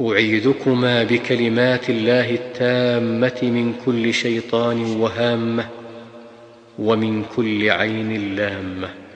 اعيذكما بكلمات الله التامة من كل شيطان وهامة ومن كل عين لامة.